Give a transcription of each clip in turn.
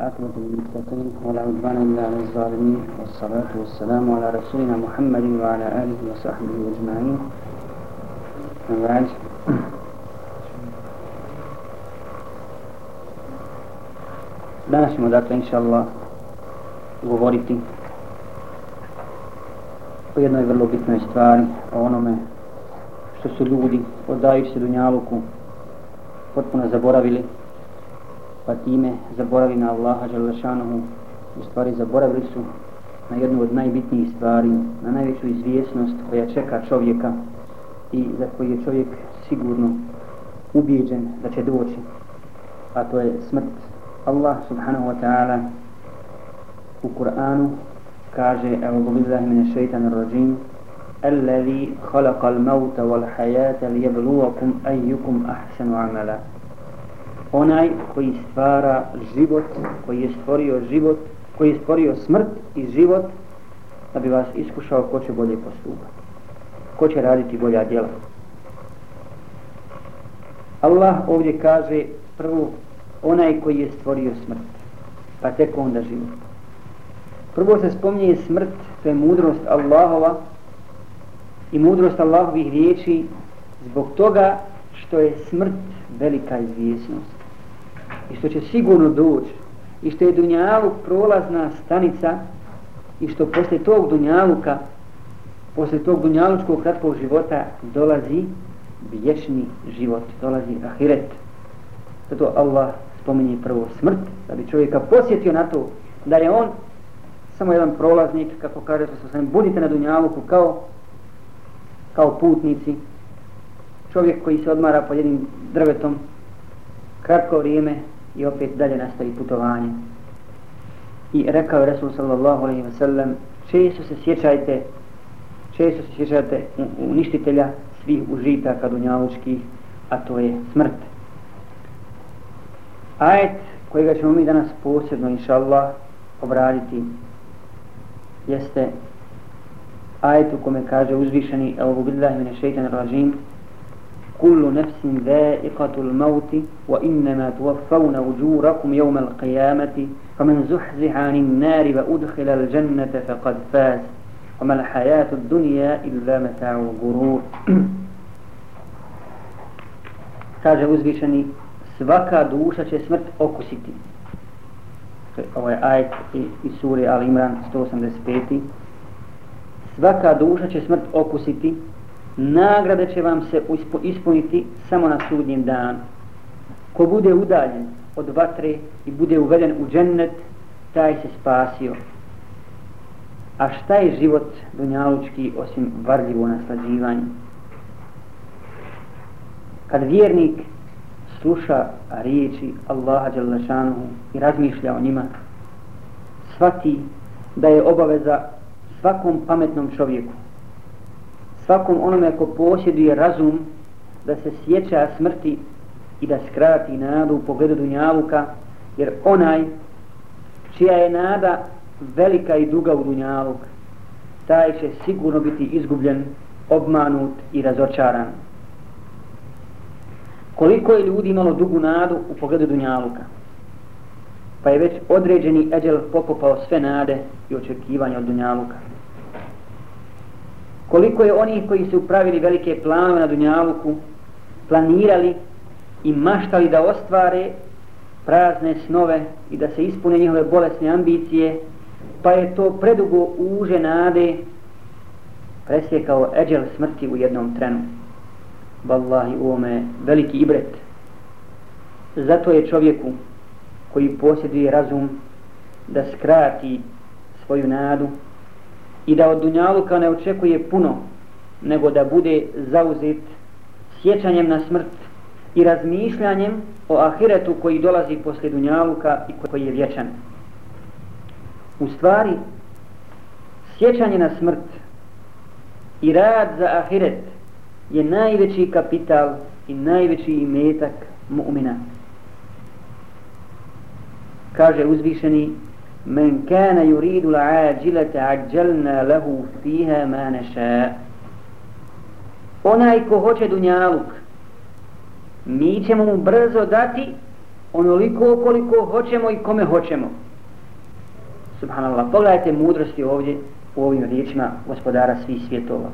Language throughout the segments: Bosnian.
والعاقبة للمتقين ولا عدوان إلا على الظالمين والصلاة والسلام على رسولنا محمد وعلى آله وصحبه أجمعين وبعد Danas ćemo dakle, inša Allah, govoriti o jednoj vrlo bitnoj stvari, o onome što su ljudi, odajući se Dunjaluku, potpuno zaboravili, pa time zaboravili na Allaha Đalešanohu, u stvari zaboravili su na jednu od najbitnijih stvari, na najveću izvjesnost koja čeka čovjeka i za koji je čovjek sigurno ubijeđen da će doći, a to je smrt. Allah subhanahu wa ta'ala u Kur'anu kaže, evo billahi mine šeitan rajim, الذي خلق الموت والحياة ليبلوكم أيكم أحسن عملا onaj koji stvara život, koji je stvorio život, koji je stvorio smrt i život, da bi vas iskušao ko će bolje postupati. Ko će raditi bolja djela. Allah ovdje kaže prvo onaj koji je stvorio smrt, pa tek onda život. Prvo se spominje smrt, to je mudrost Allahova i mudrost Allahovih riječi zbog toga što je smrt velika izvjesnost i što će sigurno doći i što je Dunjaluk prolazna stanica i što posle tog Dunjaluka posle tog Dunjalučkog kratkog života dolazi vječni život, dolazi ahiret. Zato Allah spominje prvo smrt, da bi čovjeka posjetio na to da je on samo jedan prolaznik, kako kaže se sam, budite na Dunjaluku kao kao putnici, čovjek koji se odmara pod jednim drvetom, kratko vrijeme, i opet dalje nastavi putovanje. I rekao je Resul sallallahu alaihi wa sallam, često se sjećajte, često se sjećajte uništitelja svih užitaka dunjalučkih, a to je smrt. Ajet kojega ćemo mi danas posebno, inša Allah, obraditi, jeste ajet u kome kaže uzvišeni, evo billahi mine šeitan rajim, كل نفس ذائقة الموت وإنما توفون أجوركم يوم القيامة فمن زحزح عن النار وأدخل الجنة فقد فاز. وما الحياة الدنيا إلا متاع الغرور. Kaže uzvišeni svaka duša će smrt okusiti. Ovo je ajet iz suri Al Imran 185 svaka duša će smrt okusiti nagrade će vam se ispuniti samo na sudnjem danu. Ko bude udaljen od vatre i bude uveden u džennet, taj se spasio. A šta je život dunjalučki osim varljivo naslađivanje? Kad vjernik sluša riječi Allaha Đalešanuhu i razmišlja o njima, svati da je obaveza svakom pametnom čovjeku svakom onome ko posjeduje razum da se sjeća smrti i da skrati nadu u pogledu Dunjaluka, jer onaj čija je nada velika i duga u Dunjaluk, taj će sigurno biti izgubljen, obmanut i razočaran. Koliko je ljudi imalo dugu nadu u pogledu Dunjaluka, pa je već određeni eđel pokopao sve nade i očekivanja od Dunjaluka koliko je oni koji su pravili velike planove na Dunjaluku, planirali i maštali da ostvare prazne snove i da se ispune njihove bolesne ambicije, pa je to predugo uže nade presjekao eđel smrti u jednom trenu. Wallahi, u ovome veliki ibret. Zato je čovjeku koji posjeduje razum da skrati svoju nadu i da od Dunjaluka ne očekuje puno, nego da bude zauzet sjećanjem na smrt i razmišljanjem o ahiretu koji dolazi poslije Dunjaluka i koji je vječan. U stvari, sjećanje na smrt i rad za ahiret je najveći kapital i najveći imetak mu'mina. Kaže uzvišeni Men كان يريد العاجلة ajjalna lahu fiha ma nasha. Onaj ko hoće dunjaluk, mi ćemo mu brzo dati onoliko koliko hoćemo i kome hoćemo. Subhanallah, pogledajte mudrosti ovdje u ovim riječima gospodara svih svjetova.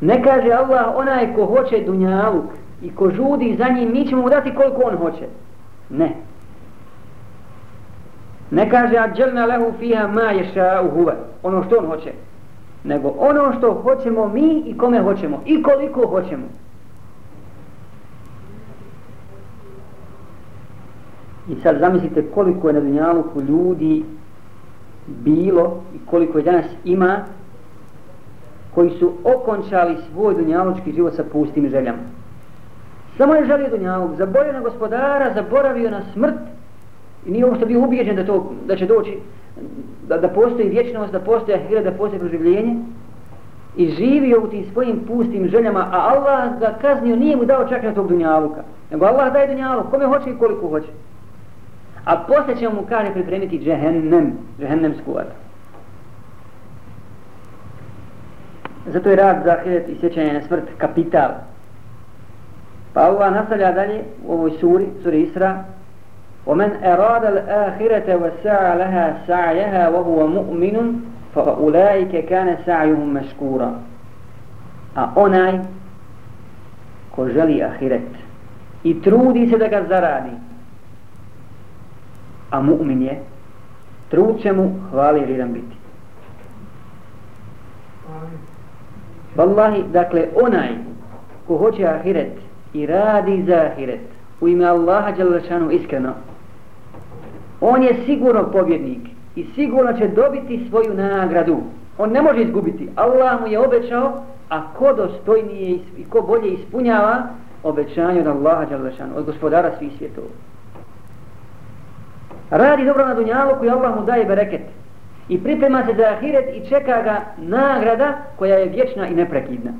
Ne kaže Allah onaj ko hoće dunjaluk i ko žudi za njim, mi ćemo mu dati koliko on hoće. Ne. Ne kaže ađelna lehu fiha ma ješa uhuva, ono što on hoće. Nego ono što hoćemo mi i kome hoćemo. I koliko hoćemo. I sad zamislite koliko je na dunjaluku ljudi bilo i koliko je danas ima koji su okončali svoj dunjalučki život sa pustim željama. Samo je želio dunjaluk, zaboravio na gospodara, zaboravio na smrt i nije ono uopšte bio ubijeđen da, to, da će doći, da, da postoji vječnost, da postoji ahira, da postoji proživljenje i živio u tim svojim pustim željama, a Allah ga kaznio, nije mu dao čak na tog dunjaluka. Nego Allah daje dunjaluk, kome hoće i koliko hoće. A posle ćemo mu kaže pripremiti džehennem, džehennemsku vatru. Zato je rad za ahiret i sjećanje na smrt kapital. Pa Allah nastavlja dalje u ovoj suri, suri Isra, ومن أراد الآخرة وسعى لها سعيها وهو مؤمن فأولئك كان سعيهم مشكورا a onaj ko želi ahiret i trudi se da ga zaradi a mu'min je trud će mu hvali vrijedan biti Wallahi, dakle onaj ko hoće ahiret i radi za ahiret u ime Allaha Đalešanu iskreno on je sigurno pobjednik i sigurno će dobiti svoju nagradu. On ne može izgubiti. Allah mu je obećao, a ko dostojnije i ko bolje ispunjava obećanje od Allaha Đalešanu, od gospodara svih svjetova. Radi dobro na dunjalu koji Allah mu daje bereket. I priprema se za ahiret i čeka ga nagrada koja je vječna i neprekidna.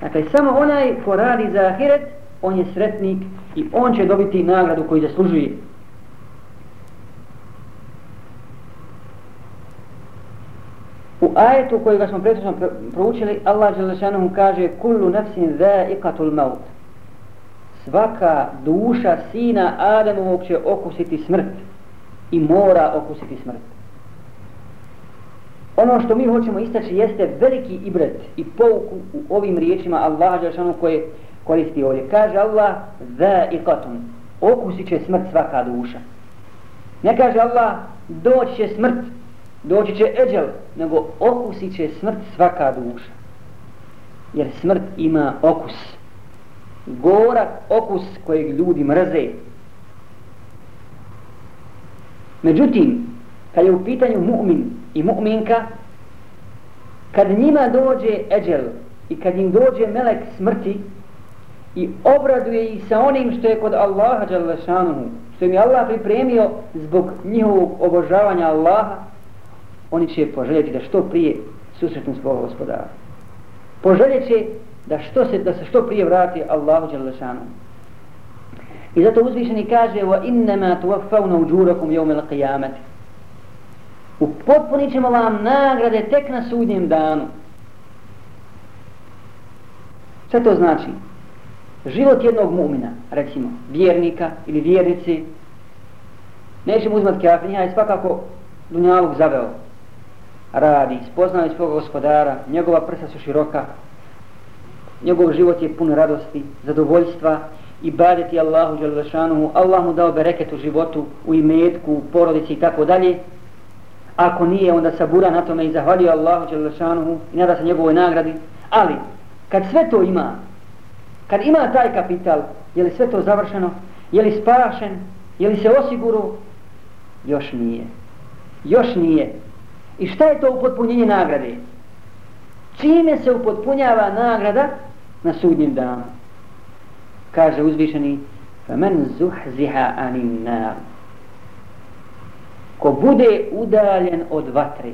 Dakle, samo onaj ko radi za ahiret, on je sretnik i on će dobiti nagradu koju zaslužuje. U ajetu kojega smo prethodno proučili, Allah Đelešanuhu kaže Kullu nefsin za'iqatul maut. Svaka duša sina Adamovog će okusiti smrt i mora okusiti smrt. Ono što mi hoćemo istaći jeste veliki ibret i pouku u ovim riječima Allah Đelešanuhu koje koristi ovdje. Kaže Allah za'iqatun. Okusit će smrt svaka duša. Ne kaže Allah doći će smrt doći će eđel, nego okusit će smrt svaka duša. Jer smrt ima okus. Gorak okus kojeg ljudi mrze. Međutim, kad je u pitanju mu'min i mu'minka, kad njima dođe eđel i kad im dođe melek smrti i obraduje ih sa onim što je kod Allaha što im je Allah pripremio zbog njihovog obožavanja Allaha, oni će poželjeti da što prije susretnu svoga gospodara. Poželjet će da, što se, da se što prije vrati Allahu Đalešanu. I zato uzvišeni kaže وَإِنَّمَا تُوَفَّوْنَ tuwaffawna ujurakum yawm al-qiyamati. Upotpunit ćemo vam nagrade tek na sudnjem danu. Šta to znači? Život jednog mumina, recimo, vjernika ili vjernici, nećemo uzmat kafir, je svakako dunjalog zaveo, radi, spoznaju svog gospodara, njegova prsa su široka, njegov život je pun radosti, zadovoljstva i badeti Allahu Đalešanuhu, Allah mu dao bereket u životu, u imetku, u porodici i tako dalje. Ako nije, onda sabura na tome i zahvalio Allahu Đalešanuhu i nada se njegovoj nagradi. Ali, kad sve to ima, kad ima taj kapital, je li sve to završeno, je li spašen, je li se osiguro, još nije. Još nije. I šta je to upotpunjenje nagrade? Čime se upotpunjava nagrada na sudnjem danu? Kaže uzvišeni فَمَنْ زُحْزِهَا عَنِ النَّارِ Ko bude udaljen od vatre.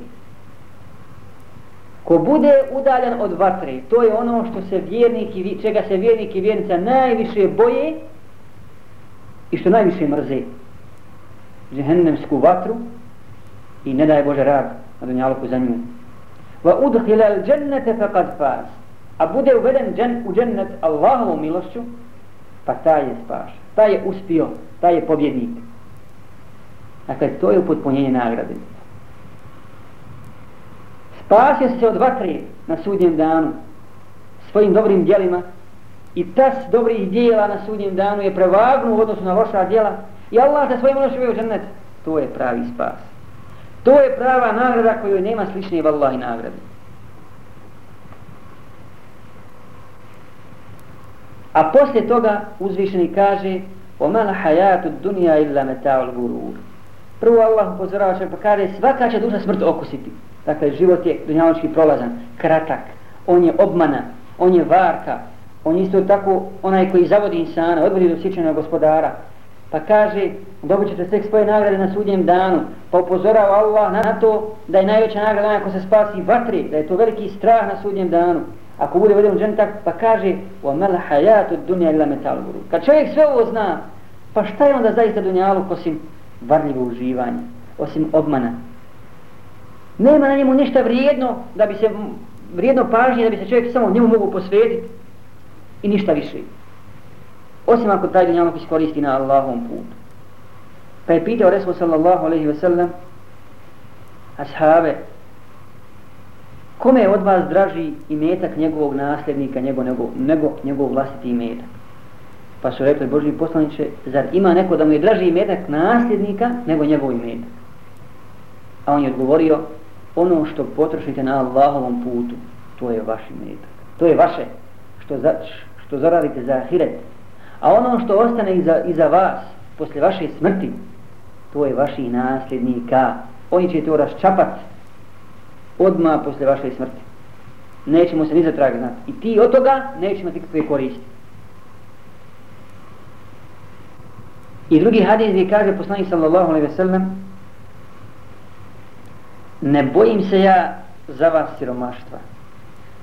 Ko bude udaljen od vatre, to je ono što se vjernik čega se vjernik i vjernica najviše boje i što najviše mrze. Džehennemsku vatru i ne daje Bože rad na dunjaluku za nju. Va udhila al-đennete faqad faz. A bude uveden džen, u džennet Allahovom milošću, pa taj je spaš. Taj je uspio, taj je pobjednik. Dakle, to je upotpunjenje nagrade. Spasio se od vatre na sudnjem danu svojim dobrim dijelima i tas dobrih dijela na sudnjem danu je prevagnu u odnosu na loša dijela i Allah sa svojim milošću u džennet. To je pravi spas. To je prava nagrada koju nema slične vallahi nagrade. A poslije toga uzvišeni kaže وَمَا لَحَيَاتُ الدُّنْيَا إِلَّا مَتَاعُ الْغُرُورِ Prvo Allah upozorava će pa kaže svaka će duša smrt okusiti. Dakle, život je dunjaločki prolazan, kratak, on je obmana, on je varka, on isto tako onaj koji zavodi insana, odvodi do sjećanja gospodara. Pa kaže, dobit ćete sve svoje nagrade na sudnjem danu, pa upozorava Allah na to da je najveća nagrada onaj ko se spasi vatri, da je to veliki strah na sudnjem danu. Ako bude vodom džentak, pa kaže, وَمَلَ حَيَاتُ الدُّنْيَا إِلَّا مَتَالُ Kad čovjek sve ovo zna, pa šta je onda zaista dunjaluk osim varljivo uživanje, osim obmana? Nema na njemu ništa vrijedno da bi se vrijedno pažnje da bi se čovjek samo njemu mogu posvetiti i ništa više. Osim ako taj dunjaluk iskoristi na Allahovom putu. Pa je pitao Resul sallallahu alaihi wa sallam ashabe kome je od vas draži imetak njegovog nasljednika nego, nego, nego njegov vlastiti imetak? Pa su rekli Boži poslaniče, zar ima neko da mu je draži imetak nasljednika nego njegov imetak? A on je odgovorio, ono što potrošite na Allahovom putu, to je vaš imetak. To je vaše što, za, što zaradite za ahiret. A ono što ostane iza, iza vas, posle vaše smrti, to je vaši nasljednika. Oni će to raščapat odmah posle vaše smrti. Nećemo se ni za trag znati. I ti od toga nećemo imati kakve koristi. I drugi hadis gdje kaže poslanik sallallahu alaihi ve sellem ne bojim se ja za vas siromaštva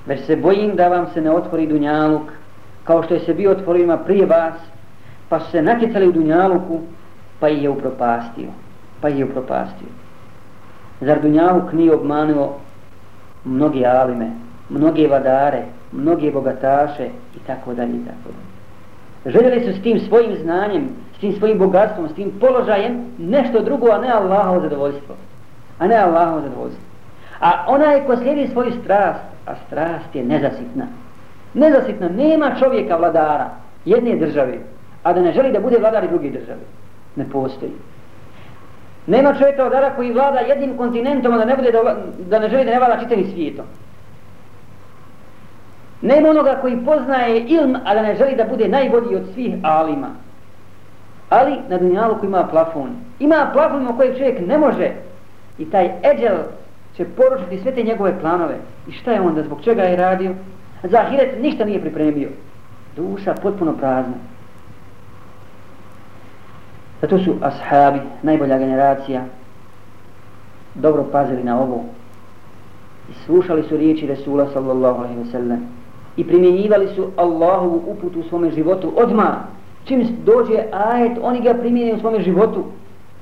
već se bojim da vam se ne otvori dunjaluk kao što je se bio otvorima prije vas pa su se natjecali u dunjaluku pa ih je upropastio pa ih je upropastio. Zar dunjaluk nije obmanuo mnogi alime mnoge vadare mnoge bogataše i tako dalje i tako dalje? Željeli su s tim svojim znanjem s tim svojim bogatstvom s tim položajem nešto drugo a ne Allahovo zadovoljstvo. A ne Allahovo zadovoljstvo. A onaj ko slijedi svoju strast a strast je nezasitna nezasitna nema čovjeka vladara jedne države a da ne želi da bude vladar i druge države. Ne postoji. Nema čovjeka vladara koji vlada jednim kontinentom a da ne, bude da, da ne želi da ne vlada čitavim svijetom. Nema onoga koji poznaje ilm a da ne želi da bude najbolji od svih alima. Ali na dunjalu koji ima plafon. Ima plafon u kojeg čovjek ne može i taj eđel će poručiti sve te njegove planove. I šta je onda, zbog čega je radio? Za ahiret ništa nije pripremio. Duša potpuno prazna. Zato su ashabi najbolja generacija dobro pazili na ovo. I slušali su riječi Resula sallallahu alaihi ve sellem. i primjenjivali su Allahovu uputu u svome životu odmah. Čim dođe ajet oni ga primjenjuju u svome životu.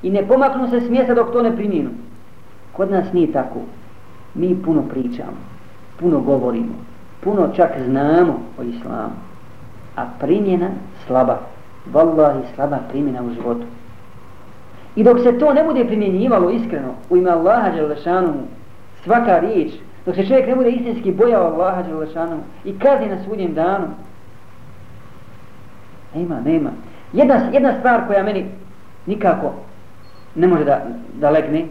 I ne pomaknu se s mjesta dok to ne primjenu. Kod nas nije tako. Mi puno pričamo puno govorimo puno čak znamo o islamu a primjena slaba. Vallahi slaba primjena u životu. I dok se to ne bude primjenjivalo iskreno u ime Allaha Đelešanu svaka riječ dok se čovjek ne bude istinski bojao Allaha Đelešanu i kazi na sudnjem danu nema, nema. Jedna, jedna stvar koja meni nikako ne može da, da legne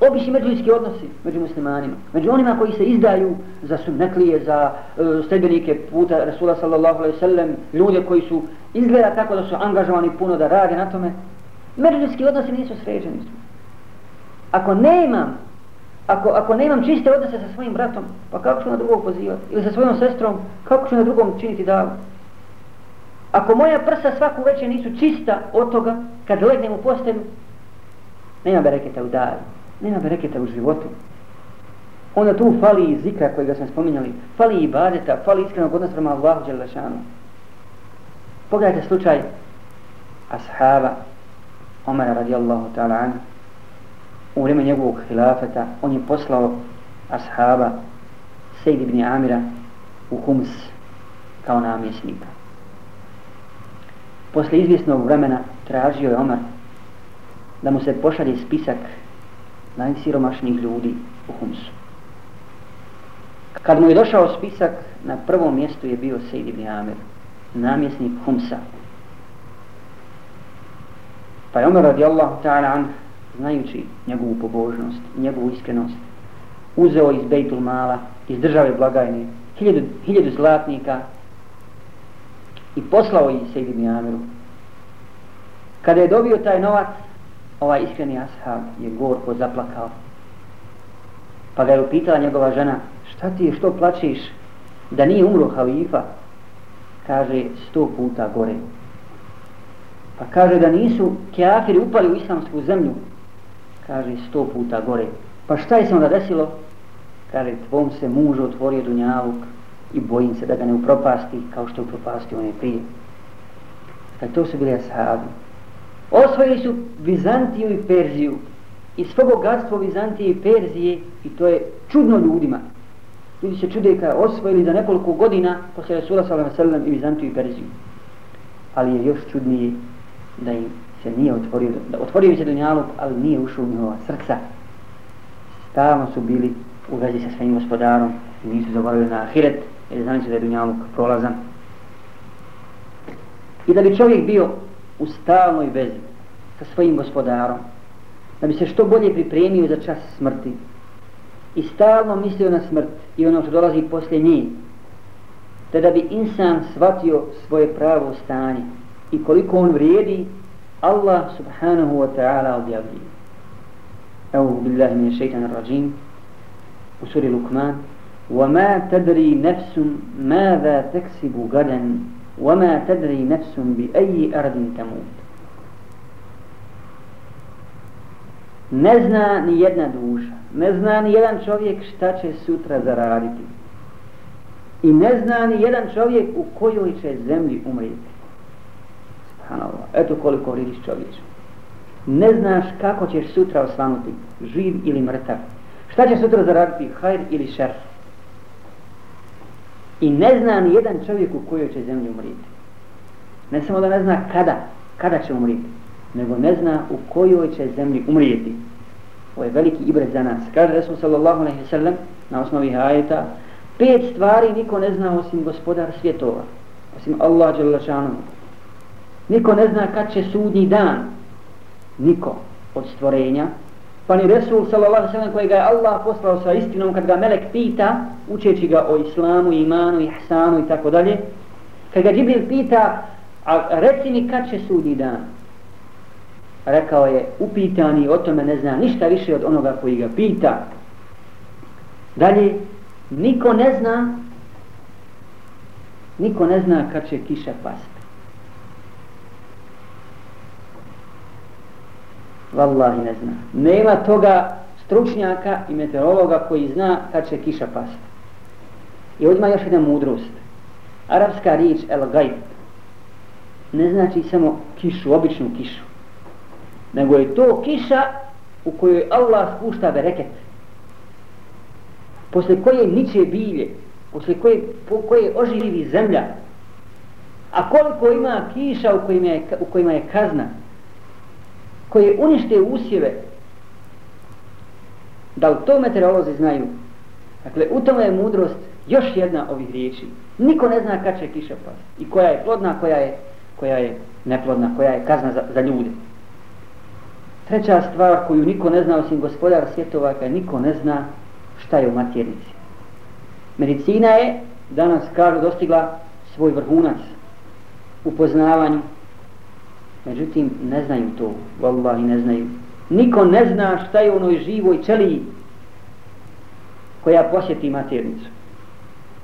obični međuljski odnosi među muslimanima, među onima koji se izdaju za sunnetlije, za e, uh, stebenike puta Rasula sallallahu alaihi sallam, ljude koji su izgleda tako da su angažovani puno da rade na tome, međuljski odnosi nisu sređeni. Ako nemam, ako, ako nemam čiste odnose sa svojim bratom, pa kako ću na drugog pozivati? Ili sa svojom sestrom, kako ću na drugom činiti davu? Ako moja prsa svaku večer nisu čista od toga, kad legnem u postelju, nema bereketa u davu nema bereketa u životu. Onda tu fali i zikra kojega smo spominjali, fali i badeta, fali iskrenog odnosa prema Allahu Đelešanu. Pogledajte slučaj ashaba Omara radijallahu ta'ala anhu. u vrijeme njegovog hilafeta on je poslao ashaba Sejdi ibn Amira u Hums kao namjesnika. Posle izvjesnog vremena tražio je Omar da mu se pošalje spisak najsiromašnijih ljudi u Humsu. Kad mu je došao spisak, na prvom mjestu je bio Sejid ibn Amir, namjesnik Humsa. Pa je Omer radijallahu ta'ala an, znajući njegovu pobožnost, njegovu iskrenost, uzeo iz Bejtul Mala, iz države blagajne, hiljadu, hiljadu zlatnika i poslao ih Sejid ibn Amiru. Kada je dobio taj novac, ovaj iskreni ashab je gorko zaplakao. Pa ga je upitala njegova žena, šta ti je, što plačiš, da nije umro halifa? Kaže, sto puta gore. Pa kaže da nisu keafiri upali u islamsku zemlju. Kaže, sto puta gore. Pa šta je se onda desilo? Kaže, tvom se muž otvorio dunjavuk i bojim se da ga ne upropasti kao što upropasti one prije. Kaže, to su bili ashabi. Osvojili su Bizantiju i Perziju. I svo bogatstvo Bizantije i Perzije i to je čudno ljudima. Ljudi se čude kada osvojili za nekoliko godina posle Rasula s.a.v. i Bizantiju i Perziju. Ali je još čudnije da im se nije otvorio, da otvorio se Dunjaluk, ali nije ušao u njihova srca. Stalno su bili u vezi sa svojim gospodarom i nisu zaboravili na Ahiret, jer znali su da je Dunjaluk prolazan. I da bi čovjek bio u stalnoj vezi sa svojim gospodarom, da bi se što bolje pripremio za čas smrti i stalno mislio na smrt i ono što dolazi poslije njih, te da bi insan shvatio svoje pravo stanje i koliko on vrijedi, Allah subhanahu wa ta'ala objavljuje. أعوذ بالله من الشيطان الرجيم وسورة لقمان وما تدري نفس ماذا تكسب غدا وما تدري نفس بأي أرض تموت Ne zna ni jedna duša, ne zna ni jedan čovjek šta će sutra zaraditi. I ne zna ni jedan čovjek u kojoj će zemlji umriti. Subhanallah, eto koliko vidiš čovječ. Ne znaš kako ćeš sutra osvanuti, živ ili mrtav. Šta će sutra zaraditi, hajr ili šer. I ne zna ni jedan čovjek u kojoj će zemlji umriti. Ne samo da ne zna kada, kada će umriti, nego ne zna u kojoj će zemlji umrijeti. Ovo je veliki ibret za nas. Kaže Resul sallallahu alaihi sallam na osnovi hajeta, pet stvari niko ne zna osim gospodar svjetova, osim Allah dželašanom. Niko ne zna kad će sudnji dan, niko od stvorenja, pa ni Resul sallallahu alaihi sallam kojega je Allah poslao sa istinom kad ga melek pita, učeći ga o islamu, imanu, ihsanu i tako dalje, kad ga Džibril pita, a reci mi kad će sudnji dan, rekao je upitani o tome ne zna ništa više od onoga koji ga pita. Dalje niko ne zna niko ne zna kad će kiša pasti. Wallahi ne zna. Nema toga stručnjaka i meteorologa koji zna kad će kiša pasti. I odma još jedna mudrost. Arapska riječ el gajb ne znači samo kišu, običnu kišu nego je to kiša u kojoj Allah spušta bereket posle koje niče bilje posle koje, po koje oživi zemlja. A koliko ima kiša u kojima je, u kojima je kazna? Koje unište usjeve da li to meteorolozi znaju. Dakle u tome je mudrost još jedna ovih riječi. Niko ne zna kad će kiša pasti i koja je plodna koja je, koja je neplodna koja je kazna za, za ljude. Treća stvar koju niko ne zna osim gospodara svjetova, kada niko ne zna šta je u matjernici Medicina je danas, kažu, dostigla svoj vrhunac u poznavanju. Međutim, ne znaju to. Wallahi, ne znaju. Niko ne zna šta je u onoj živoj čeliji koja posjeti maternicu.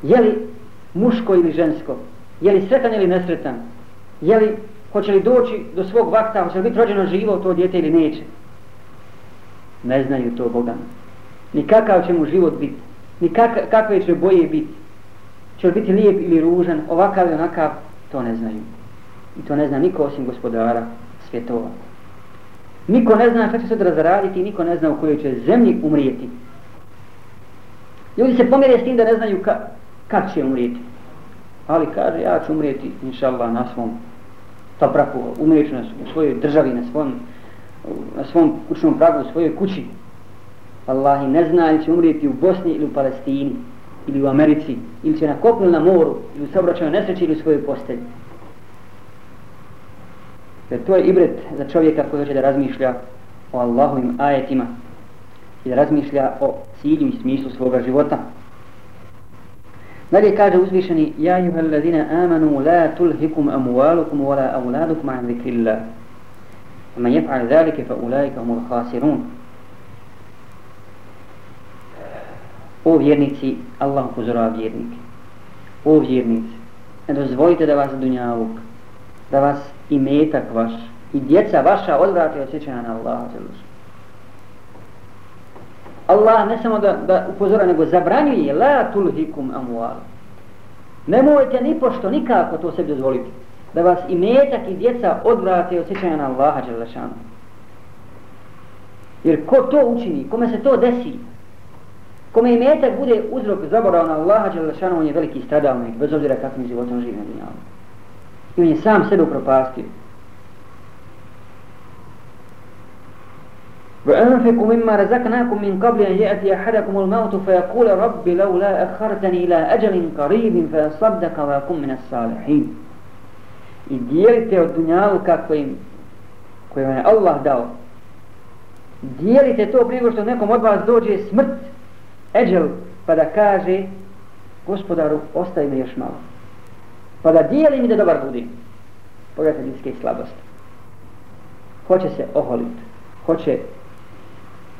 Je li muško ili žensko? Je li sretan ili nesretan? Je li hoće li doći do svog vakta, hoće li biti rođeno živo to djete ili neće. Ne znaju to Boga. Ni kakav će mu život biti, ni kak, kakve će boje biti. Će li biti lijep ili ružan, ovakav ili onakav, to ne znaju. I to ne zna niko osim gospodara svjetova. Niko ne zna šta će sutra zaraditi, niko ne zna u kojoj će zemlji umrijeti. Ljudi se pomire s tim da ne znaju ka, kad će umrijeti. Ali kaže, ja ću umrijeti, inša Allah, na svom topraku, umrijeću na svojoj državi, na svom, na svom kućnom pragu, u svojoj kući. Allah ne zna ili će umrijeti u Bosni ili u Palestini, ili u Americi, ili će na kopnu na moru, ili u saobraćaju nesreći ili u svojoj postelji. Jer to je ibret za čovjeka koji hoće da razmišlja o Allahovim ajetima i da razmišlja o cilju i smislu svoga života. Dalje kaže uzvišeni Ja juha alladina amanu la tulhikum amualukum wala auladukum an zikrillah Man jef'al zalike fa ulaika humul khasirun O vjernici, Allah upozorava vjernike. O vjernici, ne dozvolite da vas dunjavuk, da vas i metak vaš, i djeca vaša odvrati od sjećanja na Allah. Allah ne samo da, da upozora, nego zabranjuje la tulhikum amual. Nemojte ni pošto nikako to sebi dozvoliti. Da vas i metak i djeca odvrati od sjećanja na Allaha Đelešanu. Jer ko to učini, kome se to desi, kome i metak bude uzrok zaborao na Allaha Đelešanu, on je veliki stradalnik, bez obzira kakvim životom živi na dunjavu I on je sam sebe upropastio. وأنفقوا مما رزقناكم من قبل أن يأتي أحدكم الموت فيقول رب لولا أخرتني إلى أجل قريب فأصدق وأكون من الصالحين I dijelite od dunjaluka kojim, kojim je Allah dao. Dijelite to prije što nekom od vas dođe smrt, eđel, pa da kaže gospodaru, ostavi mi još malo. Pa da dijelim i da dobar budim. Pogledajte ljudske slabosti. Hoće se oholiti. Hoće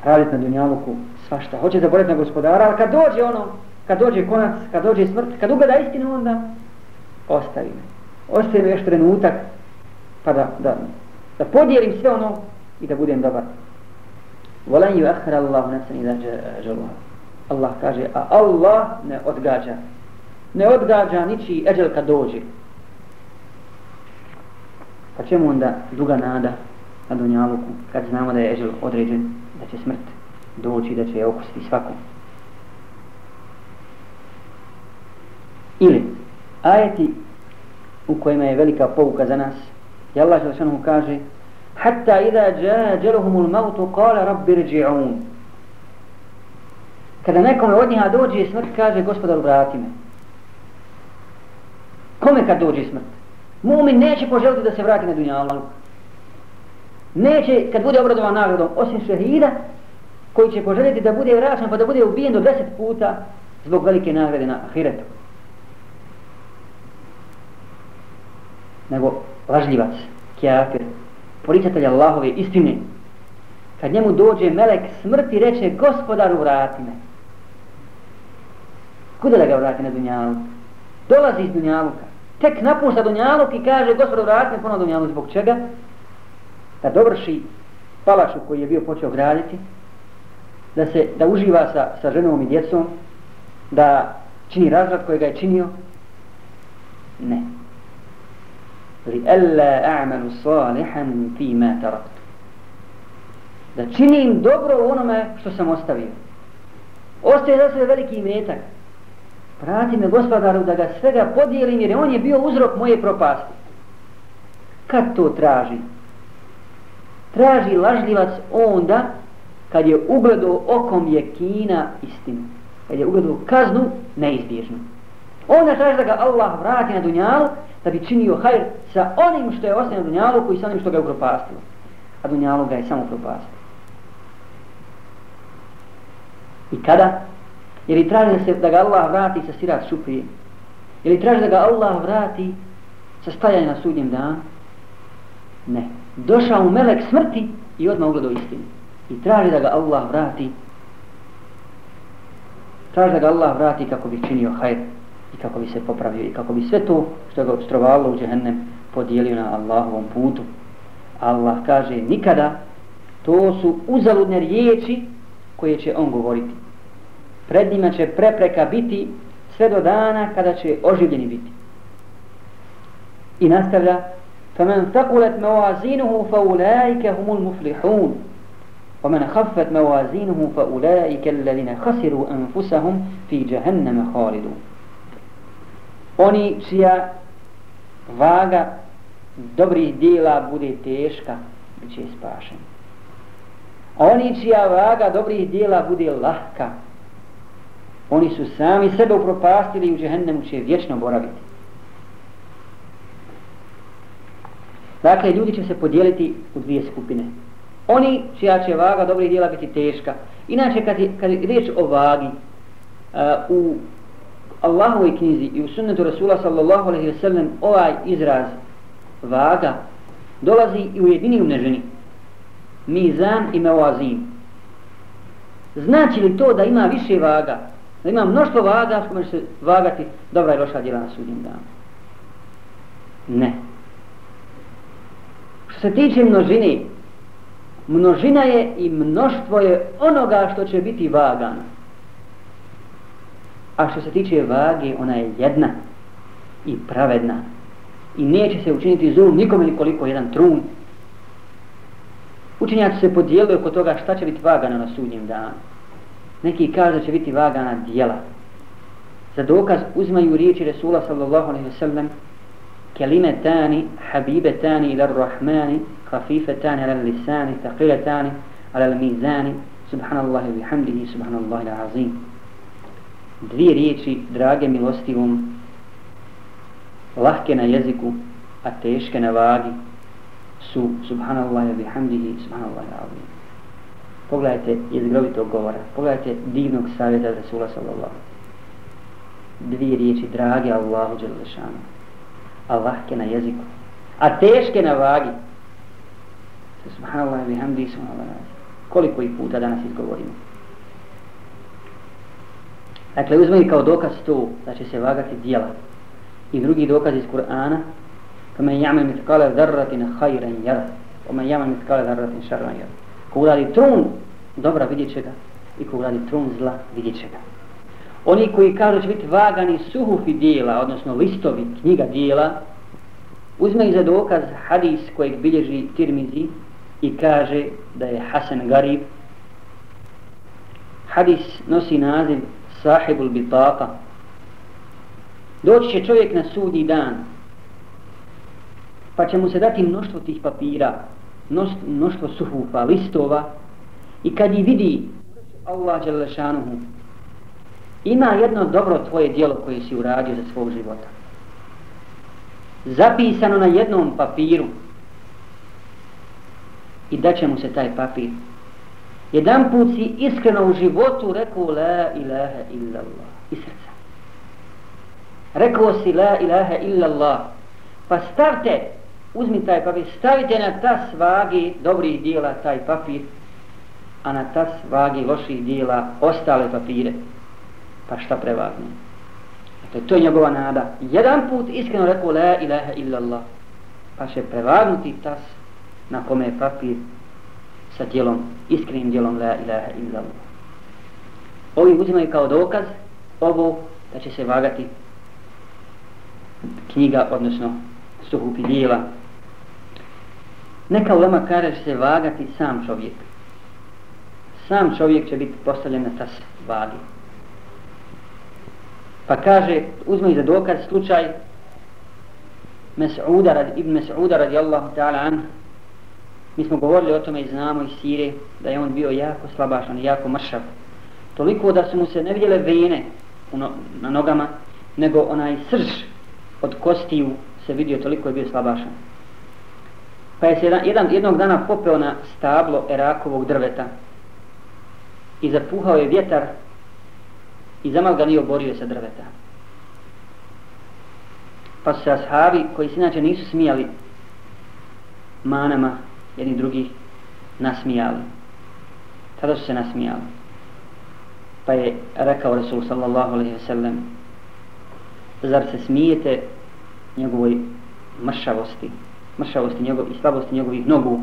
raditi na dunjaluku svašta. Hoće zaboraviti na gospodara, ali kad dođe ono, kad dođe konac, kad dođe smrt, kad ugleda istinu, onda ostavi me. Ostavi me još trenutak, pa da, da, da podijelim sve ono i da budem dobar. Volan ju ahra Allah nefsan iza da Allah kaže, a Allah ne odgađa. Ne odgađa niči eđel kad dođe. Pa čemu onda duga nada na dunjaluku kad znamo da je eđel određen? da će smrt doći, da će je okusiti svakom. Ili, ajeti u kojima je velika pouka za nas, je Allah Želešanu kaže, Hatta idha jaa jaluhumul mautu qala rabbi rji'un. Kada nekome od njih dođe smrt, kaže gospodar vrati me. Kome kad dođe smrt? Mumin neće poželiti da se vrati na dunjalu neće, kad bude obradovan nagradom, osim šehida, koji će poželjeti da bude vraćan pa da bude ubijen do deset puta zbog velike nagrade na ahiretu. Nego lažljivac, kjafir, policatelj Allahove istine, kad njemu dođe melek smrti, reče gospodaru vrati me. Kuda da ga vrati na dunjalu? Dolazi iz dunjaluka. Tek napušta dunjaluk i kaže gospodo vrati me ponovno Dunjaluk. Zbog čega? da dovrši palaču koji je bio počeo graditi, da se da uživa sa, sa ženom i djecom, da čini razrad kojega je činio, ne. Li alla a'malu salihan fi ma taraktu. Da činim dobro u onome što sam ostavio. Ostaje za sebe veliki imetak. Prati me gospodaru da ga svega podijelim jer on je bio uzrok moje propasti. Kad to traži? traži lažljivac onda kad je ugledao okom je kina istinu. Kad je ugledao kaznu neizbježnu. Onda traži da ga Allah vrati na dunjalu da bi činio hajr sa onim što je ostane na dunjalu koji sa onim što ga je upropastilo. A dunjalu ga je samo upropastilo. I kada? Ili i traži da, se, da ga Allah vrati sa sirat šuprije. Ili traži da ga Allah vrati sa stajanja na sudnjem danu. Ne došao mu melek smrti i odmah ugledao istinu. I traži da ga Allah vrati traži da ga Allah vrati kako bi činio hajr i kako bi se popravio i kako bi sve to što ga obstrovalo u džehennem podijelio na Allahovom putu. Allah kaže nikada to su uzaludne riječi koje će on govoriti Pred njima će prepreka biti sve do dana kada će oživljeni biti. I nastavlja فمن ثقلت موازينه فأولئك هم المفلحون ومن خفت موازينه فأولئك الذين خسروا أنفسهم في جهنم خالدون Oni čija vaga dobrih dijela bude teška, bit će spašen. A oni čija vaga dobrih dijela bude lahka, oni su sami sebe upropastili i u džehennemu će vječno boraviti. Dakle, ljudi će se podijeliti u dvije skupine. Oni čija će vaga dobrih dijela biti teška. Inače, kad je, kad je riječ o vagi, uh, u Allahovoj knjizi i u sunnetu Rasula sallallahu alaihi ve sellem ovaj izraz vaga dolazi i u jedini umneženi. Mizan i mevazin. Znači li to da ima više vaga? Da ima mnoštvo vaga što može se vagati dobra i loša djela na sudnjem danu? Ne. Što se tiče množine, množina je i mnoštvo je onoga što će biti vagano. A što se tiče vage, ona je jedna i pravedna. I neće se učiniti zulum nikome nikoliko jedan trun. Učenjaci se podijeli oko toga šta će biti vagano na sudnjem danu. Neki kažu da će biti vagana dijela. Za dokaz uzmaju riječi Resula sallallahu alaihi wasallam kelime tani, habibe tani ila rahmani, hafife tani ala lisani, taqile tani ala mizani, subhanallahi bihamdihi, subhanallahi azim dvije riječi drage milostivom lahke na jeziku a teške na vagi su subhanallah i bihamdihi subhanallah i azim pogledajte izgrovitog govora. Pogledajte divnog savjeta Rasula sallallahu dvije riječi drage Allahu Đelešanu. A lahke na jeziku. A teške na vagi. Subhanallah bihamdi, subhanallah. Koliko ih puta danas izgovorimo. Dakle, uzmeni kao dokaz to da će se vagati dijela. I drugi dokaz iz Kur'ana, kama jamal mitkale zarratin hajran jara, kama jamal mitkale zarratin šarran jara. Ko uradi trun, dobra vidjet će ga. I ko uradi trun zla, vidjet će ga. Oni koji kažu će biti vagani suhufi dijela, odnosno listovi knjiga dijela, uzme za dokaz hadis kojeg bilježi Tirmizi i kaže da je Hasan Garib. Hadis nosi naziv sahibul bitaka. Doći će čovjek na sudnji dan, pa će mu se dati mnoštvo tih papira, mnoštvo suhufa, listova, i kad ih vidi Allah Đelešanuhu, ima jedno dobro tvoje dijelo koje si uradio za svog života. Zapisano na jednom papiru i daće mu se taj papir Jedan put si iskreno u životu rekao la ilaha illa Allah iz srca. Rekao si la ilaha illa Allah. Pa stavte, uzmi taj papir, stavite na tas vagi dobrih dijela taj papir, a na tas vagi loših dijela ostale papire. Pa šta prevagne? Dakle, to je njegova nada. Jedan put iskreno rekao la ilaha illa Allah. Pa će prevagnuti tas na kome je papir sa djelom, iskrenim djelom la ilaha illa Allah. Ovi uzimaju kao dokaz ovo da će se vagati knjiga, odnosno suhupi dijela. Neka ulema kaže se vagati sam čovjek. Sam čovjek će biti postavljen na tas vagi. Pa kaže, uzme za dokaz slučaj Mes'uda, ibn Mes'uda radijallahu ta'ala anhu, Mi smo govorili o tome i znamo iz Sire da je on bio jako slabašan, jako mršav. Toliko da su mu se ne vidjele vene no, na nogama, nego onaj srž od kostiju se vidio, toliko je bio slabašan. Pa je se jedan, jedan, jednog dana popeo na stablo erakovog drveta i zapuhao je vjetar i zamal ga nije oborio sa drveta. Pa su se ashabi, koji se inače nisu smijali manama jedni drugi nasmijali. Tada su se nasmijali. Pa je rekao Rasul sallallahu alaihi ve sellem, zar se smijete njegovoj mršavosti, mršavosti njegov, i slabosti njegovih nogu,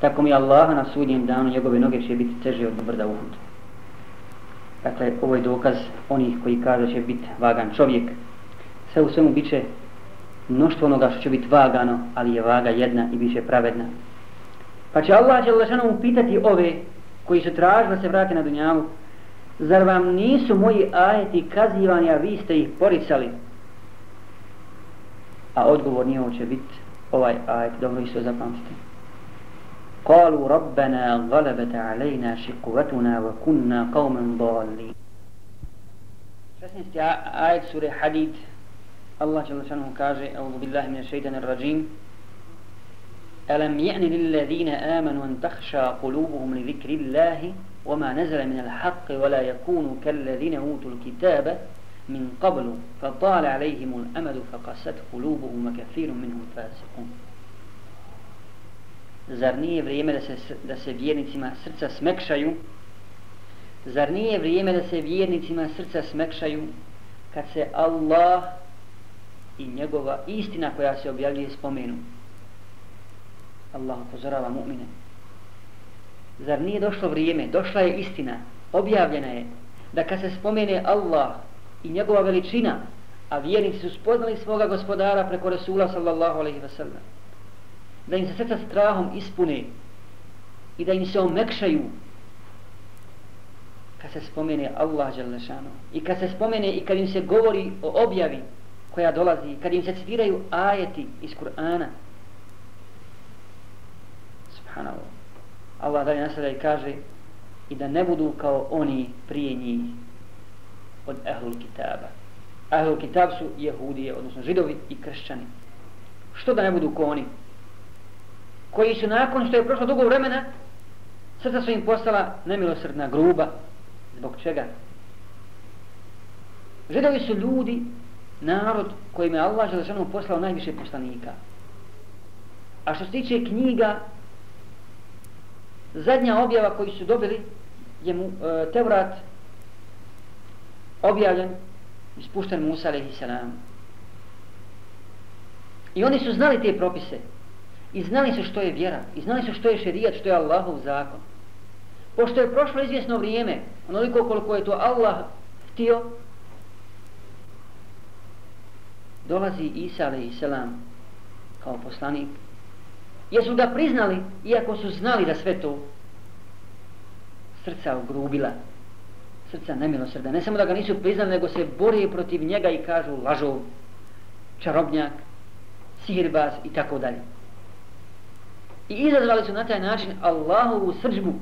tako mi Allah na sudnjem danu njegove noge će biti teže od brda uhud. Dakle, ovo je dokaz onih koji kaže će biti vagan čovjek. Sve u svemu biće mnoštvo onoga što će biti vagano, ali je vaga jedna i biće pravedna. Pa će Allah će Allahšanu upitati ove koji su tražili da se vrate na dunjavu, zar vam nisu moji ajeti kazivani, a vi ste ih poricali? A odgovor nije će biti ovaj ajet, dobro isto zapamtite. قالوا ربنا غلبت علينا شقوتنا وكنا قوما ضالين 16. آية سورة حديد الله جل شانه كاجي أعوذ بالله من الشيطان الرجيم ألم يأن للذين آمنوا أن تخشى قلوبهم لذكر الله وما نزل من الحق ولا يكونوا كالذين أوتوا الكتاب من قبل فطال عليهم الأمد فقست قلوبهم وكثير منهم فاسقون Zar nije vrijeme da se, da se vjernicima srca smekšaju? Zar nije vrijeme da se vjernicima srca smekšaju kad se Allah i njegova istina koja se objavljuje spomenu? Allah upozorava mu'mine. Zar nije došlo vrijeme, došla je istina, objavljena je, da kad se spomene Allah i njegova veličina, a vjernici su spoznali svoga gospodara preko Resula sallallahu alaihi wa sallam, da im se srca strahom ispune i da im se omekšaju. Kad se spomene Allah Đalešanu i kad se spomene i kad im se govori o objavi koja dolazi, kad im se citiraju ajeti iz Kur'ana. Subhanallah. Allah dalje nasada i kaže i da ne budu kao oni prije njih od Ahlul Kitaba Ahlul Kitab su jehudije, odnosno židovi i kršćani što da ne budu koni? oni koji su nakon što je prošlo dugo vremena srca su im postala nemilosrdna, gruba zbog čega? židovi su ljudi narod kojim je Allah želešanom poslao najviše poslanika a što se tiče knjiga zadnja objava koju su dobili je mu, e, Tevrat objavljen spušten Musa alaihi salam. I oni su znali te propise. I znali su što je vjera. I znali su što je šerijat što je Allahov zakon. Pošto je prošlo izvjesno vrijeme onoliko koliko je to Allah htio dolazi Isa alaihi salam kao poslanik. Jesu ga priznali, iako su znali da sve to srca ugrubila, srca nemilosrda. Ne samo da ga nisu priznali, nego se bore protiv njega i kažu lažov, čarobnjak, sihirbaz i tako dalje. I izazvali su na taj način Allahovu srđbu.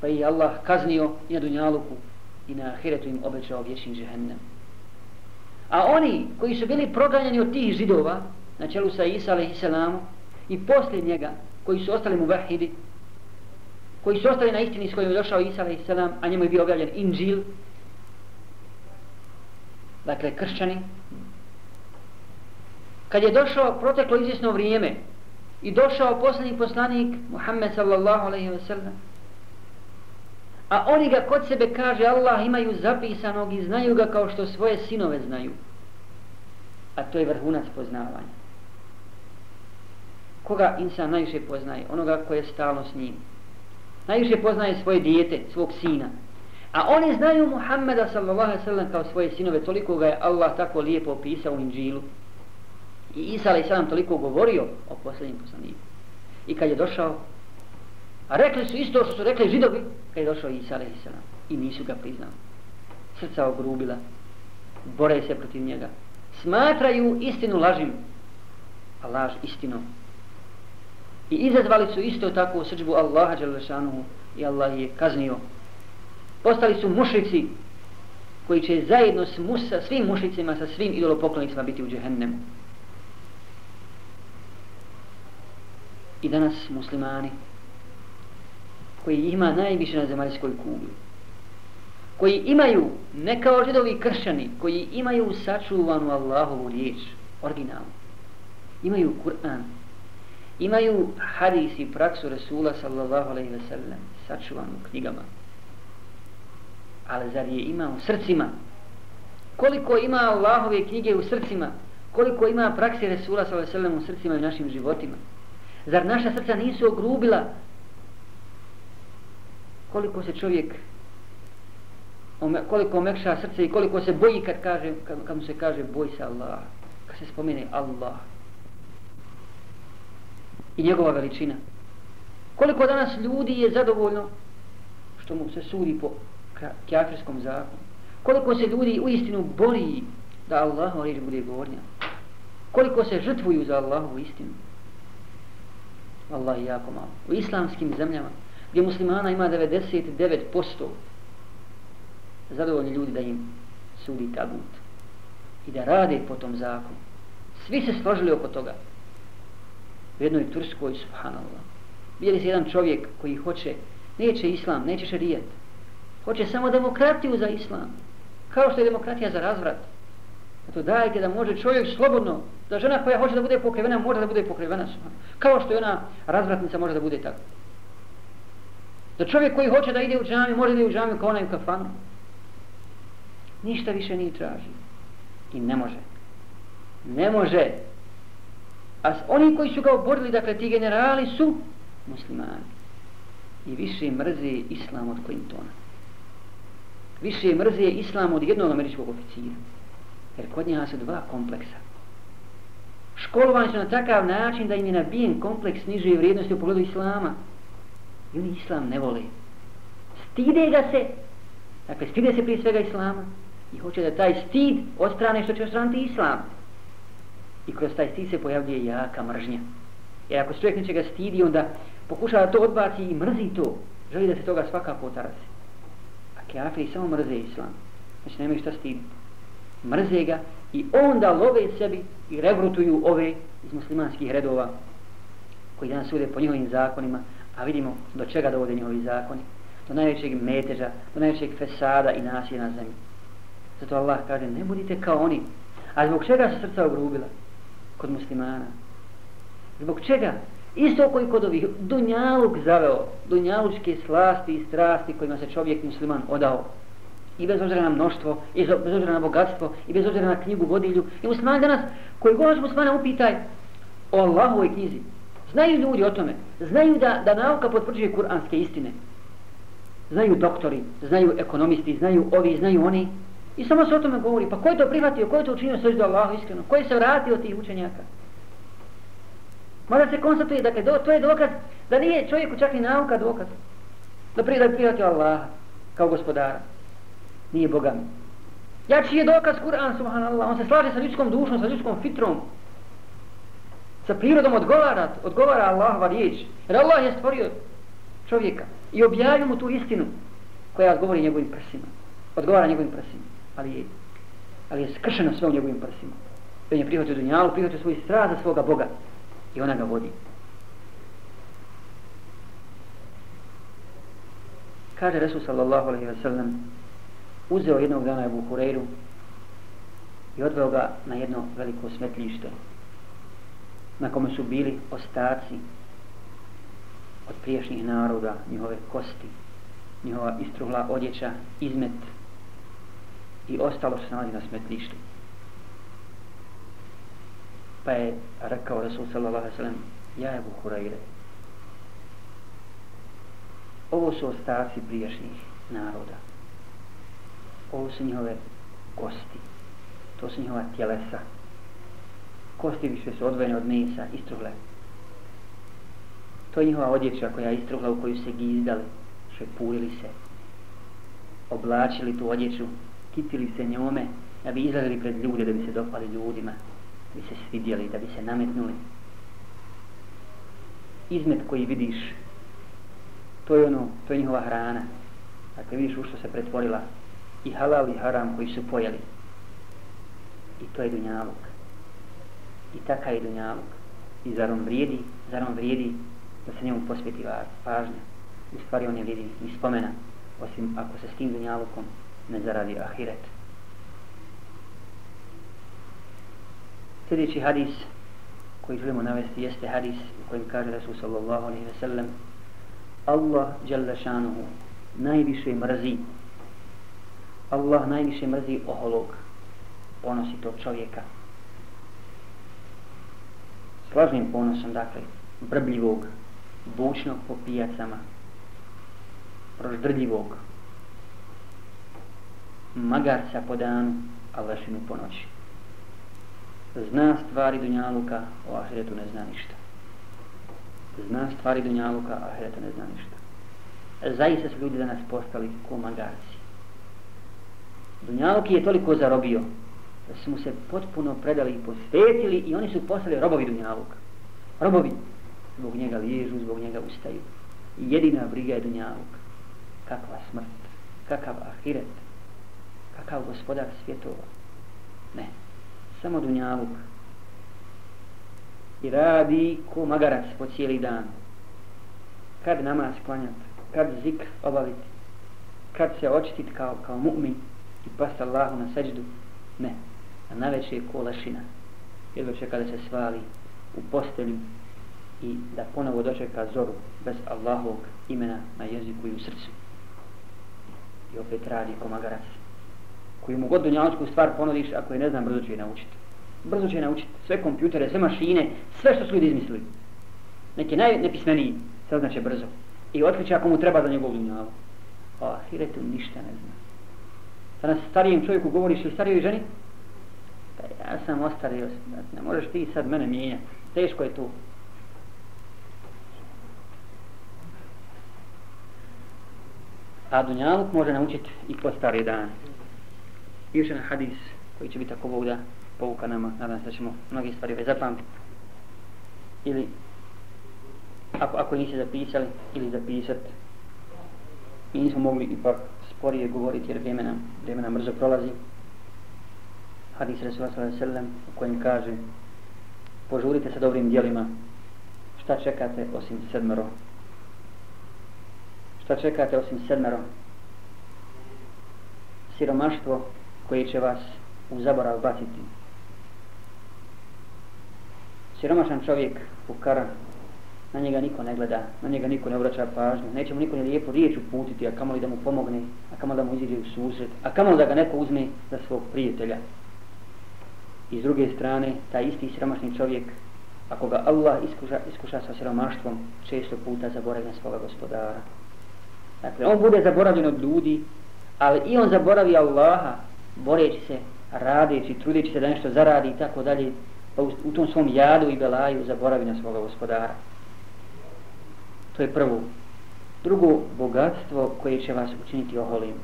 Pa i Allah kaznio i na dunjaluku i na ahiretu im obećao vječni džehennem. A oni koji su bili proganjani od tih židova, na čelu sa Isa alaihissalamu, i poslije njega koji su ostali mu vahidi koji su ostali na istini s kojim je došao Isa a.s. a njemu je bio objavljen Inđil dakle kršćani kad je došao proteklo izvjesno vrijeme i došao posljednji poslanik Muhammed sallallahu alaihi wa sallam a oni ga kod sebe kaže Allah imaju zapisanog i znaju ga kao što svoje sinove znaju a to je vrhunac poznavanja koga insan najviše poznaje? Onoga koje je stalno s njim. Najviše poznaje svoje dijete, svog sina. A oni znaju Muhammeda sallallahu sallam kao svoje sinove, toliko ga je Allah tako lijepo opisao u Inđilu. I Isa alaih sallam toliko govorio o posljednjem poslaniku. I kad je došao, a rekli su isto što su rekli židovi, kad je došao Isa alaih sallam. I nisu ga priznali. Srca ogrubila, bore se protiv njega. Smatraju istinu lažim, a laž istinom. I izazvali su isto tako srđbu Allaha Đalešanuhu i Allah je kaznio. Postali su mušrici koji će zajedno s musa, svim mušricima, sa svim idolopoklonicima biti u džehennemu. I danas muslimani koji ima najviše na zemaljskoj kugli koji imaju, ne kao židovi kršćani, koji imaju sačuvanu Allahovu riječ, originalnu, imaju Kur'an, imaju hadis i praksu Resula sallallahu alaihi ve sellem sačuvanu u knjigama. Ali zar je ima u srcima? Koliko ima Allahove knjige u srcima? Koliko ima praksi Resula sallallahu alaihi ve sellem u srcima i našim životima? Zar naša srca nisu ogrubila? Koliko se čovjek koliko omekša srce i koliko se boji kad, kaže, kad, kad mu se kaže boj se Allah, kad se spomene Allah i njegova veličina. Koliko danas ljudi je zadovoljno što mu se sudi po kjafirskom zakonu. Koliko se ljudi u istinu bori da Allah riječ bude gornja. koliko se žrtvuju za Allahovu istinu. Allah je jako malo. U islamskim zemljama, gdje muslimana ima 99%, zadovoljni ljudi da im sudi tagut i da rade po tom zakonu. Svi se složili oko toga. U jednoj Turskoj, subhanallah, bili se jedan čovjek koji hoće, neće islam, neće šarijet, hoće samo demokratiju za islam, kao što je demokratija za razvrat. Zato dajte da može čovjek slobodno, da žena koja hoće da bude pokrivena, može da bude pokrivena. Kao što je ona razvratnica može da bude tako. Da čovjek koji hoće da ide u džami, može da ide u džami kao onaj u kafanu. Ništa više nije traži. I ne može. Ne može. A oni koji su ga oborili, dakle ti generali su muslimani. I više mrze islam od Clintona. Više mrze islam od jednog američkog oficira. Jer kod njega su dva kompleksa. Školovani su na takav način da im je nabijen kompleks niže vrijednosti u pogledu islama. I oni islam ne vole. Stide ga se. Dakle, stide se prije svega islama. I hoće da taj stid ostrane što će ostraniti islam. I kroz taj stid se pojavljuje jaka mržnja. Jer ako čovjek nečega stidi, onda pokuša da to odbaci i mrzi to. Želi da se toga svakako otarasi. A kafiri samo mrze islam. Znači nemaju šta stiditi mrze ga i onda love sebi i regrutuju ove iz muslimanskih redova koji danas sude po njihovim zakonima, a vidimo do čega dovode njihovi zakoni, do najvećeg meteža, do najvećeg fesada i nasilja na zemlji. Zato Allah kaže, ne budite kao oni. A zbog čega se srca ogrubila kod muslimana? Zbog čega? Isto koji kod ovih dunjaluk zaveo, dunjalučke slasti i strasti kojima se čovjek musliman odao i bez obzira na mnoštvo, i bez obzira na bogatstvo, i bez obzira na knjigu vodilju. I musliman danas, koji god muslimana upitaj o Allahovoj knjizi, znaju ljudi o tome, znaju da, da nauka potvrđuje kuranske istine. Znaju doktori, znaju ekonomisti, znaju ovi, znaju oni. I samo se o tome govori. Pa ko je to prihvatio, ko je to učinio sve do Allahu iskreno? Ko je se vratio od tih učenjaka? Mora se konstatuje, dakle, do, to je dokaz da nije čovjeku čak ni nauka dokaz. Da prije da prihvatio Allaha kao gospodara nije Boga mi. Ja je dokaz Kur'an, subhanallah, on se slaže sa ljudskom dušom, sa ljudskom fitrom, sa prirodom odgovara, odgovara Allahova riječ. Jer Allah je stvorio čovjeka i objavio mu tu istinu koja odgovori njegovim prsima. Odgovara njegovim prsima. Ali je, ali je skršeno sve u njegovim prsima. On je prihvatio dunjalu, prihvatio svoj strah za svoga Boga. I ona ga vodi. Kaže Resul sallallahu alaihi wa sallam, uzeo jednog dana Ebu Hureyru i odveo ga na jedno veliko smetljište na kome su bili ostaci od priješnjih naroda, njihove kosti, njihova istruhla odjeća, izmet i ostalo se nalazi na smetlištu. Pa je rekao Rasul sallallahu alaihi sallam, ja Ebu Hureyre, ovo su ostaci priješnjih naroda ovo su njihove kosti. To su njihova tjelesa. Kosti više su odvojene od mesa, istruhle. To je njihova odjeća koja je istruhla u koju se gizdali, šepurili se, oblačili tu odjeću, kitili se njome, da bi izlazili pred ljude, da bi se dopali ljudima, da bi se svidjeli, da bi se nametnuli. Izmet koji vidiš, to je ono, to je njihova hrana. Dakle, vidiš u što se pretvorila i halal i haram koji su pojeli. I to je dunjaluk. I taka je dunjaluk. I zar on vrijedi, zar on vrijedi da se njemu posvjeti pažnja. U stvari on ne vidi ni spomena, osim ako se s tim dunjalukom ne zaradi ahiret. Sljedeći hadis koji želimo navesti jeste hadis u kojem kaže Rasul sallallahu alaihi ve sellem Allah jalla šanuhu najviše mrzi Allah najviše mrzi oholog, ponosi tog čovjeka. lažnim ponosom, dakle, brbljivog, bučnog po pijacama, proždrljivog, Mhm. magarca po danu, a lešinu po noći. Zna stvari Dunjaluka, o Ahiretu ne zna ništa. Zna stvari Dunjaluka, a Ahiretu ne zna ništa. Zaista su ljudi danas postali ko magarci. Dunjaluk je toliko zarobio da su mu se potpuno predali i posvetili i oni su postali robovi Dunjaluka. Robovi zbog njega liježu, zbog njega ustaju. I jedina briga je Dunjaluk. Kakva smrt, kakav ahiret, kao gospodar svjetova. Ne, samo Dunjaluk. I radi ko magarac po cijeli dan. Kad namaz klanjati, kad zikr obaviti, kad se očititi kao, kao mu'min i past Allahu na seđdu, ne, a najveće je ko lešina. Jedva čeka da se svali u postelju i da ponovo dočeka zoru bez Allahovog imena na jeziku i u srcu. I opet radi ko koju Koji mu god dunjaličku stvar ponudiš, ako je ne znam, brzo će je naučiti. Brzo će je naučiti. Sve kompjutere, sve mašine, sve što su ljudi izmislili. Neki najnepismeniji se označe brzo. I otkriće ako mu treba za njegovu dunjalu. O ahiretu ništa ne zna. Danas starijem čovjeku govoriš ili starijoj ženi? Pa ja sam ostario, ne možeš ti sad mene mijenjati. Teško je to. A dunjaluk može naučiti i po stari dan. I još jedan hadis koji će biti tako Bog da povuka nama. Nadam se da ćemo mnogi stvari već zapamtiti. Ili ako, ako nisi zapisali ili zapisati. I nismo mogli ipak sporije govoriti jer vrijeme nam, vrijeme nam brzo prolazi. Hadis Resula sallam u kojem kaže požurite sa dobrim dijelima šta čekate osim sedmero šta čekate osim sedmero siromaštvo koje će vas u zaborav baciti siromašan čovjek fukara na njega niko ne gleda, na njega niko ne obraća pažnju, neće mu niko ni lijepu riječ uputiti, a kamoli da mu pomogne, a kamoli da mu iziđe u susret, a kamoli da ga neko uzme za svog prijatelja. I s druge strane, taj isti siromašni čovjek, ako ga Allah iskuša, iskuša sa siromaštvom, često puta zaboravi na svoga gospodara. Dakle, on bude zaboravljen od ljudi, ali i on zaboravi Allaha, boreći se, radeći, trudeći se da nešto zaradi i tako dalje, pa u, u tom svom jadu i belaju zaboravi na svoga gospodara. To je prvo. Drugo, bogatstvo koje će vas učiniti oholim.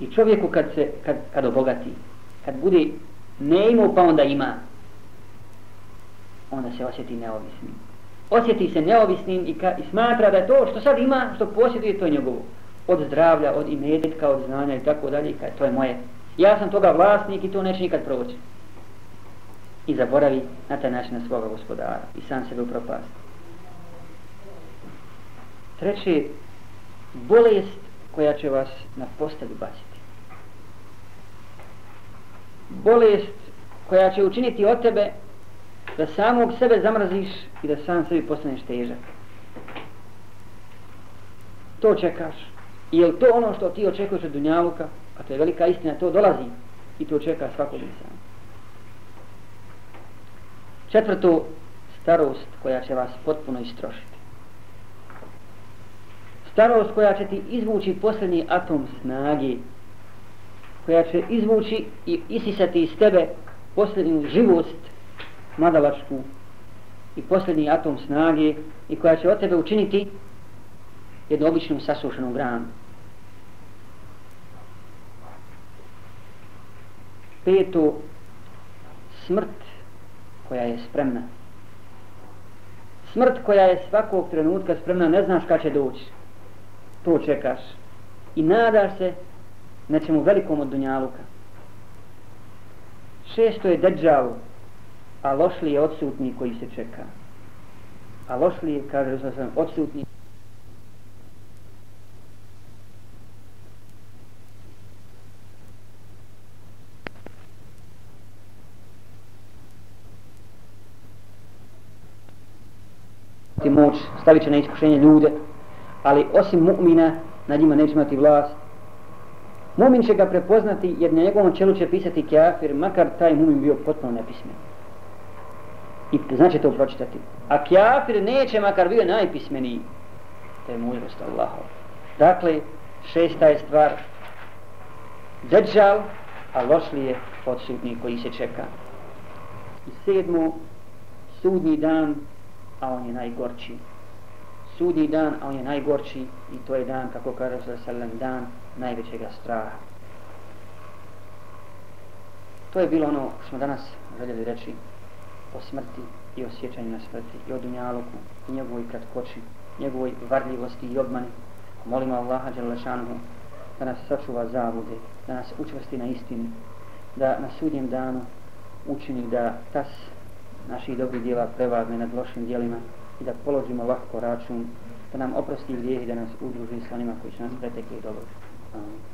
I čovjeku kad se, kad, kad obogati, kad bude ne imao pa onda ima, onda se osjeti neovisnim. Osjeti se neovisnim i, ka, i smatra da je to što sad ima, što posjeduje, to je njegovo. Od zdravlja, od imetka, od znanja i tako dalje, kaj, to je moje. Ja sam toga vlasnik i to neće nikad proći. I zaboravi na taj način na svoga gospodara i sam sebe upropasti. Treće, bolest koja će vas na postelju baciti. Bolest koja će učiniti od tebe da samog sebe zamraziš i da sam sebi postaneš težak. To čekaš. I je to ono što ti očekuješ od Dunjaluka? A to je velika istina, to dolazi i to čeka svakog insana. Četvrto, starost koja će vas potpuno istrošiti starost koja će ti izvući posljednji atom snage, koja će izvući i isisati iz tebe posljednju živost madalačku i posljednji atom snage i koja će od tebe učiniti jednu običnu sasušenu granu. Peto, smrt koja je spremna. Smrt koja je svakog trenutka spremna, ne znaš kada će doći to čekaš i nadaš se nečemu velikom od dunjaluka. Šesto je deđal, a lošli je odsutni koji se čeka. A lošli je, kaže sam, odsutni. Moć, stavit će na iskušenje ljude, ali osim mu'mina na njima neće imati vlast. Mu'min će ga prepoznati jer na njegovom čelu će pisati kafir, makar taj mu'min bio potpuno nepismen. I znači to pročitati. A kafir neće makar bio najpismeniji. To je mudrost Allahov. Dakle, šesta je stvar. Deđal, a lošli je odsutni koji se čeka. I sedmo, sudnji dan, a on je najgorči. sudnji dan, a on je najgorči i to je dan, kako kaže se sallam, dan najvećega straha. To je bilo ono što smo danas željeli reći o smrti i o sjećanju na smrti i o dunjaluku i njegovoj kratkoći, njegovoj varljivosti i obmani. Molimo Allaha Đalešanuhu da nas sačuva zavude, da nas učvrsti na istini, da na sudnjem danu učini da tas naših dobrih dijela prevagne nad lošim dijelima i da položimo lahko račun, da nam oprosti grijeh da nas udruži s onima koji su nas pretekli dobro. Amin.